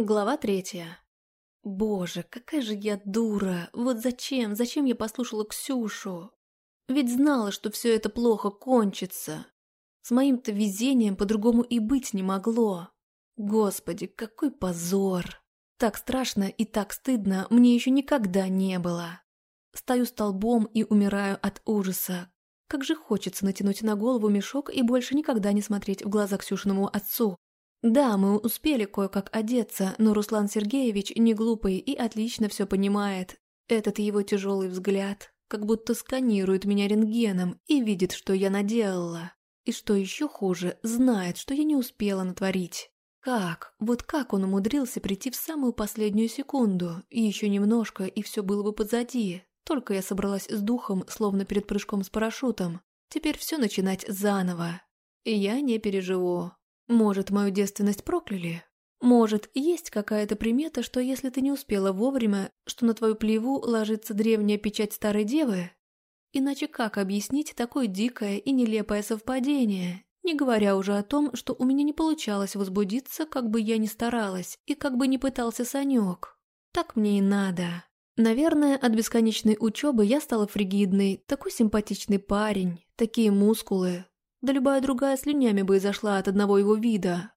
Глава третья. Боже, какая же я дура! Вот зачем? Зачем я послушала Ксюшу? Ведь знала, что все это плохо кончится. С моим-то везением по-другому и быть не могло. Господи, какой позор! Так страшно и так стыдно мне еще никогда не было. Стою столбом и умираю от ужаса. Как же хочется натянуть на голову мешок и больше никогда не смотреть в глаза Ксюшиному отцу, да, мы успели кое-как одеться, но Руслан Сергеевич не глупый и отлично все понимает. Этот его тяжелый взгляд как будто сканирует меня рентгеном и видит, что я наделала. И что еще хуже, знает, что я не успела натворить. Как? Вот как он умудрился прийти в самую последнюю секунду? И еще немножко, и все было бы позади. Только я собралась с духом, словно перед прыжком с парашютом. Теперь все начинать заново. И я не переживу. Может, мою девственность прокляли? Может, есть какая-то примета, что если ты не успела вовремя, что на твою плеву ложится древняя печать старой девы? Иначе как объяснить такое дикое и нелепое совпадение? Не говоря уже о том, что у меня не получалось возбудиться, как бы я ни старалась, и как бы ни пытался Санек. Так мне и надо. Наверное, от бесконечной учебы я стала фригидной, такой симпатичный парень, такие мускулы, да любая другая слюнями бы изошла от одного его вида.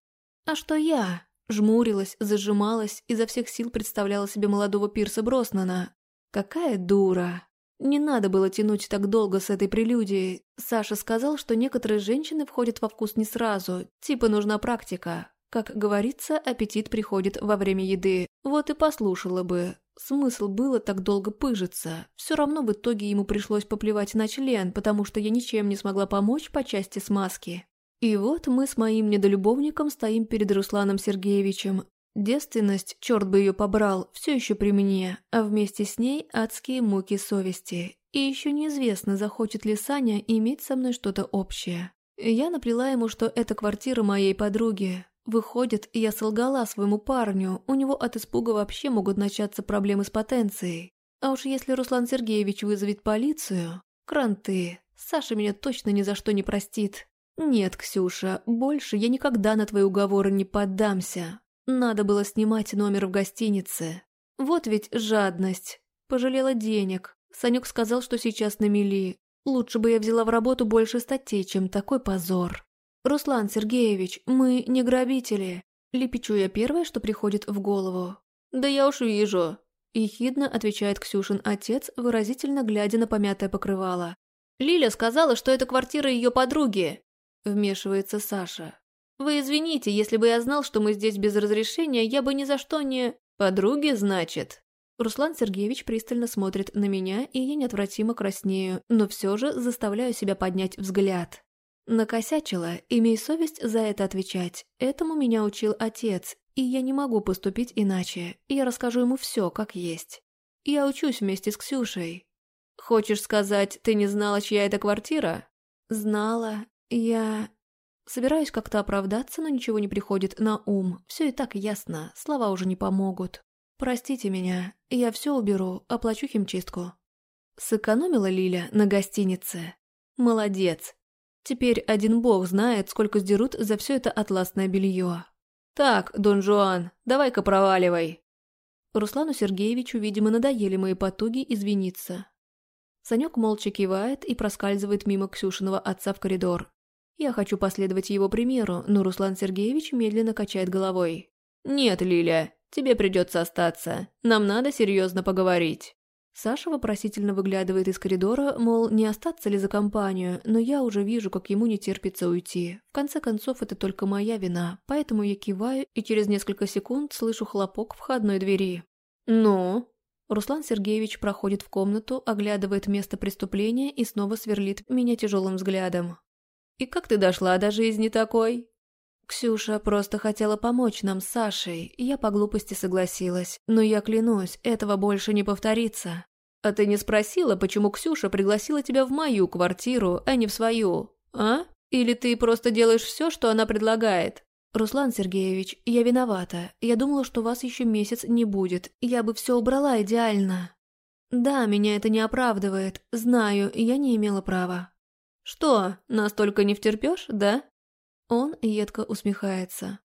А что я? Жмурилась, зажималась, изо всех сил представляла себе молодого Пирса Броснана. Какая дура. Не надо было тянуть так долго с этой прелюдией. Саша сказал, что некоторые женщины входят во вкус не сразу, типа нужна практика. Как говорится, аппетит приходит во время еды. Вот и послушала бы. Смысл было так долго пыжиться. Все равно в итоге ему пришлось поплевать на член, потому что я ничем не смогла помочь по части смазки. И вот мы с моим недолюбовником стоим перед Русланом Сергеевичем. Девственность, черт бы ее побрал, все еще при мне, а вместе с ней адские муки совести. И еще неизвестно, захочет ли Саня иметь со мной что-то общее. Я наплела ему, что это квартира моей подруги, Выходит, я солгала своему парню, у него от испуга вообще могут начаться проблемы с потенцией. А уж если Руслан Сергеевич вызовет полицию... Кранты, Саша меня точно ни за что не простит. Нет, Ксюша, больше я никогда на твои уговоры не поддамся. Надо было снимать номер в гостинице. Вот ведь жадность. Пожалела денег. Санек сказал, что сейчас на мели. Лучше бы я взяла в работу больше статей, чем такой позор. «Руслан Сергеевич, мы не грабители», – лепечу я первое, что приходит в голову. «Да я уж вижу», – ехидно отвечает Ксюшин отец, выразительно глядя на помятое покрывало. «Лиля сказала, что это квартира ее подруги», – вмешивается Саша. «Вы извините, если бы я знал, что мы здесь без разрешения, я бы ни за что не...» «Подруги, значит?» Руслан Сергеевич пристально смотрит на меня, и я неотвратимо краснею, но все же заставляю себя поднять взгляд. Накосячила, имей совесть за это отвечать. Этому меня учил отец, и я не могу поступить иначе. Я расскажу ему все, как есть. Я учусь вместе с Ксюшей. Хочешь сказать, ты не знала, чья это квартира? Знала. Я... Собираюсь как-то оправдаться, но ничего не приходит на ум. Все и так ясно, слова уже не помогут. Простите меня, я все уберу, оплачу химчистку. Сэкономила Лиля на гостинице. Молодец, Теперь один бог знает, сколько сдерут за все это атласное белье. «Так, Дон Жуан, давай-ка проваливай!» Руслану Сергеевичу, видимо, надоели мои потуги извиниться. Санек молча кивает и проскальзывает мимо Ксюшиного отца в коридор. Я хочу последовать его примеру, но Руслан Сергеевич медленно качает головой. «Нет, Лиля, тебе придется остаться. Нам надо серьезно поговорить». Саша вопросительно выглядывает из коридора, мол, не остаться ли за компанию, но я уже вижу, как ему не терпится уйти. В конце концов, это только моя вина, поэтому я киваю и через несколько секунд слышу хлопок входной двери. «Ну?» Руслан Сергеевич проходит в комнату, оглядывает место преступления и снова сверлит меня тяжелым взглядом. «И как ты дошла до жизни такой?» Ксюша просто хотела помочь нам с Сашей, и я по глупости согласилась. Но я клянусь, этого больше не повторится. А ты не спросила, почему Ксюша пригласила тебя в мою квартиру, а не в свою, а? Или ты просто делаешь все, что она предлагает? Руслан Сергеевич, я виновата. Я думала, что вас еще месяц не будет. Я бы все убрала идеально. Да, меня это не оправдывает. Знаю, я не имела права. Что, настолько не втерпешь, да? Он едко усмехается.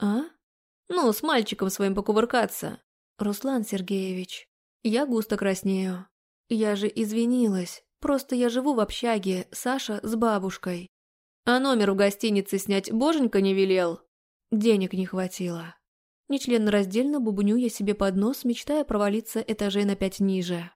«А? Ну, с мальчиком своим покувыркаться. Руслан Сергеевич, я густо краснею. Я же извинилась. Просто я живу в общаге, Саша с бабушкой. А номер в гостинице снять боженька не велел? Денег не хватило. Нечленораздельно бубню я себе под нос, мечтая провалиться этажей на пять ниже.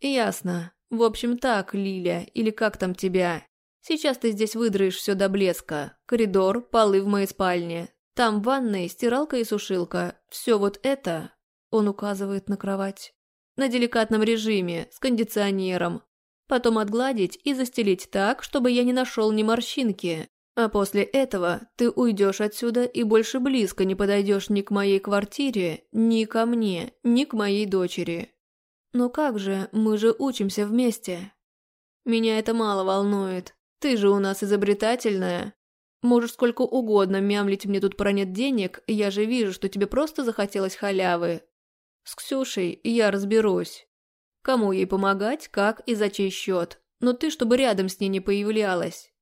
«Ясно. В общем так, Лиля, или как там тебя? Сейчас ты здесь выдраешь все до блеска. Коридор, полы в моей спальне. Там ванная, стиралка и сушилка. Все вот это...» Он указывает на кровать. «На деликатном режиме, с кондиционером. Потом отгладить и застелить так, чтобы я не нашел ни морщинки. А после этого ты уйдешь отсюда и больше близко не подойдешь ни к моей квартире, ни ко мне, ни к моей дочери. Но как же, мы же учимся вместе. Меня это мало волнует. Ты же у нас изобретательная. Можешь сколько угодно мямлить мне тут про нет денег, я же вижу, что тебе просто захотелось халявы. С Ксюшей я разберусь. Кому ей помогать, как и за чей счет. Но ты, чтобы рядом с ней не появлялась.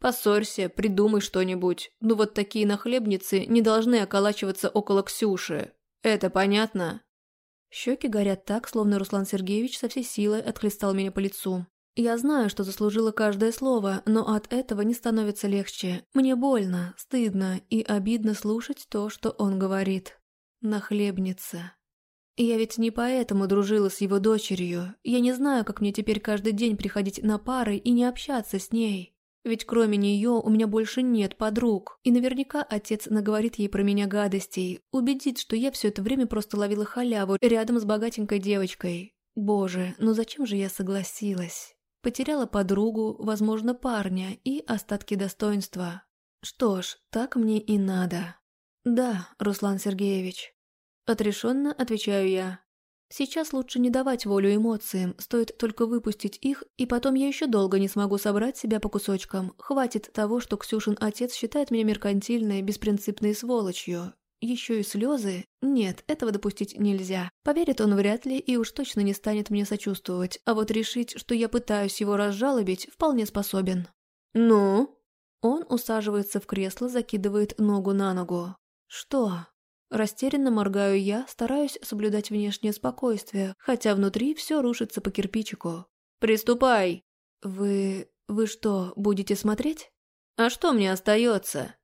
Поссорься, придумай что-нибудь. Ну вот такие нахлебницы не должны околачиваться около Ксюши. Это понятно? Щеки горят так, словно Руслан Сергеевич со всей силой отхлестал меня по лицу. Я знаю, что заслужила каждое слово, но от этого не становится легче. Мне больно, стыдно и обидно слушать то, что он говорит. Нахлебница. Я ведь не поэтому дружила с его дочерью. Я не знаю, как мне теперь каждый день приходить на пары и не общаться с ней. Ведь кроме нее у меня больше нет подруг. И наверняка отец наговорит ей про меня гадостей, убедит, что я все это время просто ловила халяву рядом с богатенькой девочкой. Боже, ну зачем же я согласилась? Потеряла подругу, возможно, парня и остатки достоинства. Что ж, так мне и надо. Да, Руслан Сергеевич. Отрешенно отвечаю я. Сейчас лучше не давать волю эмоциям, стоит только выпустить их, и потом я еще долго не смогу собрать себя по кусочкам. Хватит того, что Ксюшин отец считает меня меркантильной, беспринципной сволочью. Еще и слезы? Нет, этого допустить нельзя. Поверит он вряд ли и уж точно не станет мне сочувствовать. А вот решить, что я пытаюсь его разжалобить, вполне способен. «Ну?» Он усаживается в кресло, закидывает ногу на ногу. «Что?» Растерянно моргаю я, стараюсь соблюдать внешнее спокойствие, хотя внутри все рушится по кирпичику. «Приступай!» «Вы... вы что, будете смотреть?» «А что мне остается?»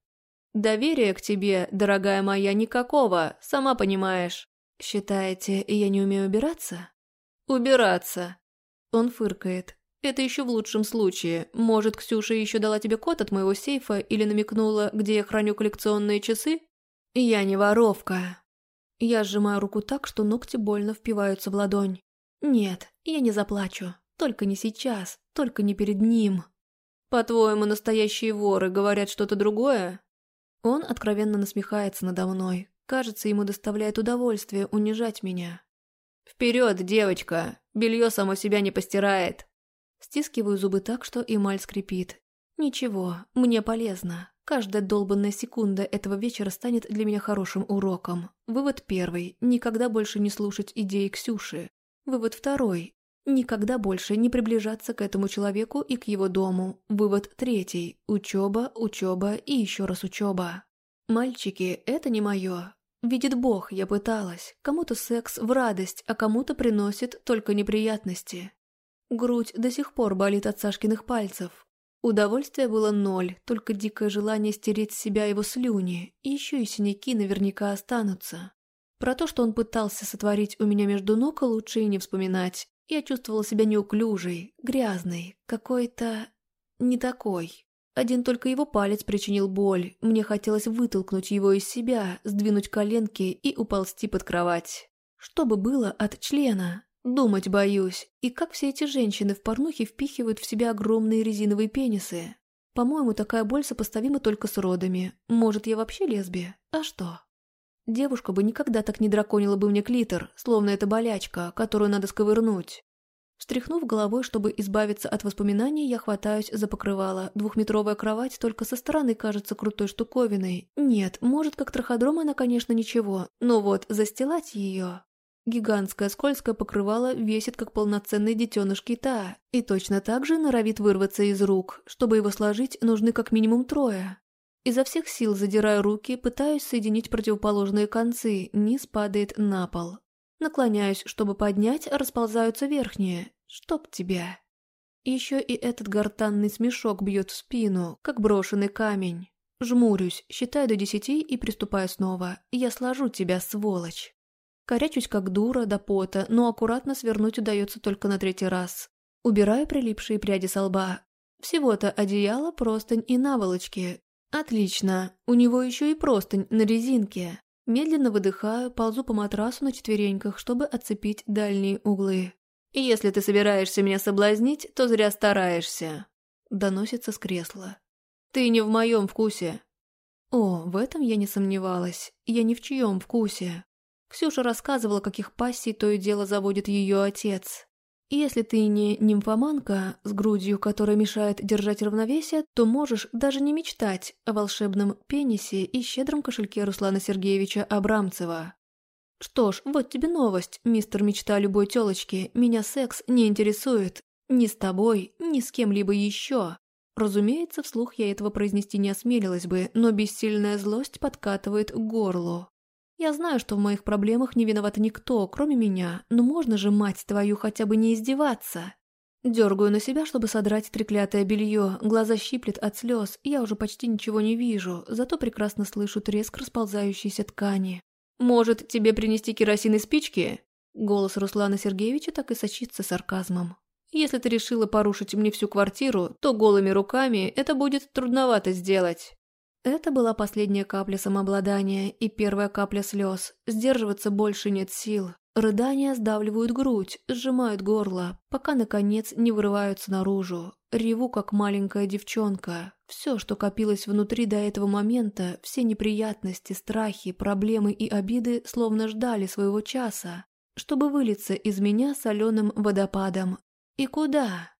«Доверия к тебе, дорогая моя, никакого, сама понимаешь». «Считаете, я не умею убираться?» «Убираться!» Он фыркает. «Это еще в лучшем случае. Может, Ксюша еще дала тебе код от моего сейфа или намекнула, где я храню коллекционные часы?» «Я не воровка». Я сжимаю руку так, что ногти больно впиваются в ладонь. «Нет, я не заплачу. Только не сейчас, только не перед ним». «По-твоему, настоящие воры говорят что-то другое?» Он откровенно насмехается надо мной. Кажется, ему доставляет удовольствие унижать меня. «Вперед, девочка! Белье само себя не постирает!» Стискиваю зубы так, что эмаль скрипит. «Ничего, мне полезно. Каждая долбанная секунда этого вечера станет для меня хорошим уроком. Вывод первый – никогда больше не слушать идеи Ксюши. Вывод второй – никогда больше не приближаться к этому человеку и к его дому. Вывод третий – учеба, учеба и еще раз учеба. Мальчики, это не мое. Видит Бог, я пыталась. Кому-то секс в радость, а кому-то приносит только неприятности. Грудь до сих пор болит от Сашкиных пальцев. Удовольствия было ноль, только дикое желание стереть с себя его слюни, и еще и синяки наверняка останутся. Про то, что он пытался сотворить у меня между ног, лучше и не вспоминать. Я чувствовала себя неуклюжей, грязной, какой-то... не такой. Один только его палец причинил боль, мне хотелось вытолкнуть его из себя, сдвинуть коленки и уползти под кровать. Что бы было от члена? Думать боюсь. И как все эти женщины в порнухе впихивают в себя огромные резиновые пенисы? По-моему, такая боль сопоставима только с родами. Может, я вообще лесбия? А что? Девушка бы никогда так не драконила бы мне клитор, словно это болячка, которую надо сковырнуть. Встряхнув головой, чтобы избавиться от воспоминаний, я хватаюсь за покрывало. Двухметровая кровать только со стороны кажется крутой штуковиной. Нет, может, как траходром она, конечно, ничего, но вот застилать ее... Гигантское скользкое покрывало весит, как полноценный детеныш кита, и точно так же норовит вырваться из рук. Чтобы его сложить, нужны как минимум трое. Изо всех сил задираю руки, пытаюсь соединить противоположные концы, низ падает на пол. Наклоняюсь, чтобы поднять, расползаются верхние. Чтоб тебя. Еще и этот гортанный смешок бьет в спину, как брошенный камень. Жмурюсь, считаю до десяти и приступаю снова. Я сложу тебя, сволочь. Корячусь как дура до пота, но аккуратно свернуть удается только на третий раз. Убираю прилипшие пряди со лба. Всего-то одеяло, простынь и наволочки. Отлично, у него еще и простынь на резинке. Медленно выдыхаю, ползу по матрасу на четвереньках, чтобы отцепить дальние углы. «Если ты собираешься меня соблазнить, то зря стараешься», — доносится с кресла. «Ты не в моем вкусе». О, в этом я не сомневалась. Я ни в чьем вкусе. Ксюша рассказывала, каких пассий то и дело заводит ее отец. Если ты не нимфоманка с грудью, которая мешает держать равновесие, то можешь даже не мечтать о волшебном пенисе и щедром кошельке Руслана Сергеевича Абрамцева. Что ж, вот тебе новость, мистер мечта любой тёлочки, меня секс не интересует. Ни с тобой, ни с кем-либо еще. Разумеется, вслух я этого произнести не осмелилась бы, но бессильная злость подкатывает к горлу. Я знаю, что в моих проблемах не виноват никто, кроме меня, но можно же, мать твою, хотя бы не издеваться. Дергаю на себя, чтобы содрать треклятое белье, глаза щиплет от слез, я уже почти ничего не вижу, зато прекрасно слышу треск расползающейся ткани. «Может, тебе принести керосин и спички?» Голос Руслана Сергеевича так и сочится сарказмом. «Если ты решила порушить мне всю квартиру, то голыми руками это будет трудновато сделать». Это была последняя капля самообладания и первая капля слез. Сдерживаться больше нет сил. Рыдания сдавливают грудь, сжимают горло, пока, наконец, не вырываются наружу. Реву, как маленькая девчонка. Все, что копилось внутри до этого момента, все неприятности, страхи, проблемы и обиды словно ждали своего часа, чтобы вылиться из меня соленым водопадом. И куда?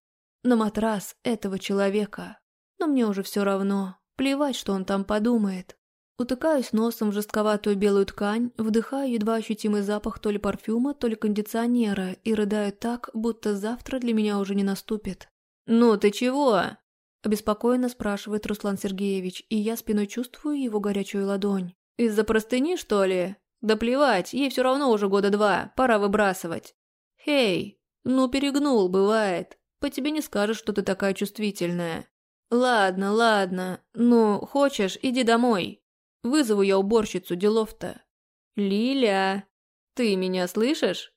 На матрас этого человека. Но мне уже все равно. Плевать, что он там подумает. Утыкаюсь носом в жестковатую белую ткань, вдыхаю едва ощутимый запах то ли парфюма, то ли кондиционера и рыдаю так, будто завтра для меня уже не наступит. «Ну ты чего?» – обеспокоенно спрашивает Руслан Сергеевич, и я спиной чувствую его горячую ладонь. «Из-за простыни, что ли? Да плевать, ей все равно уже года два, пора выбрасывать». «Хей, ну перегнул, бывает. По тебе не скажешь, что ты такая чувствительная». «Ладно, ладно. Ну, хочешь, иди домой. Вызову я уборщицу делов-то». «Лиля, ты меня слышишь?»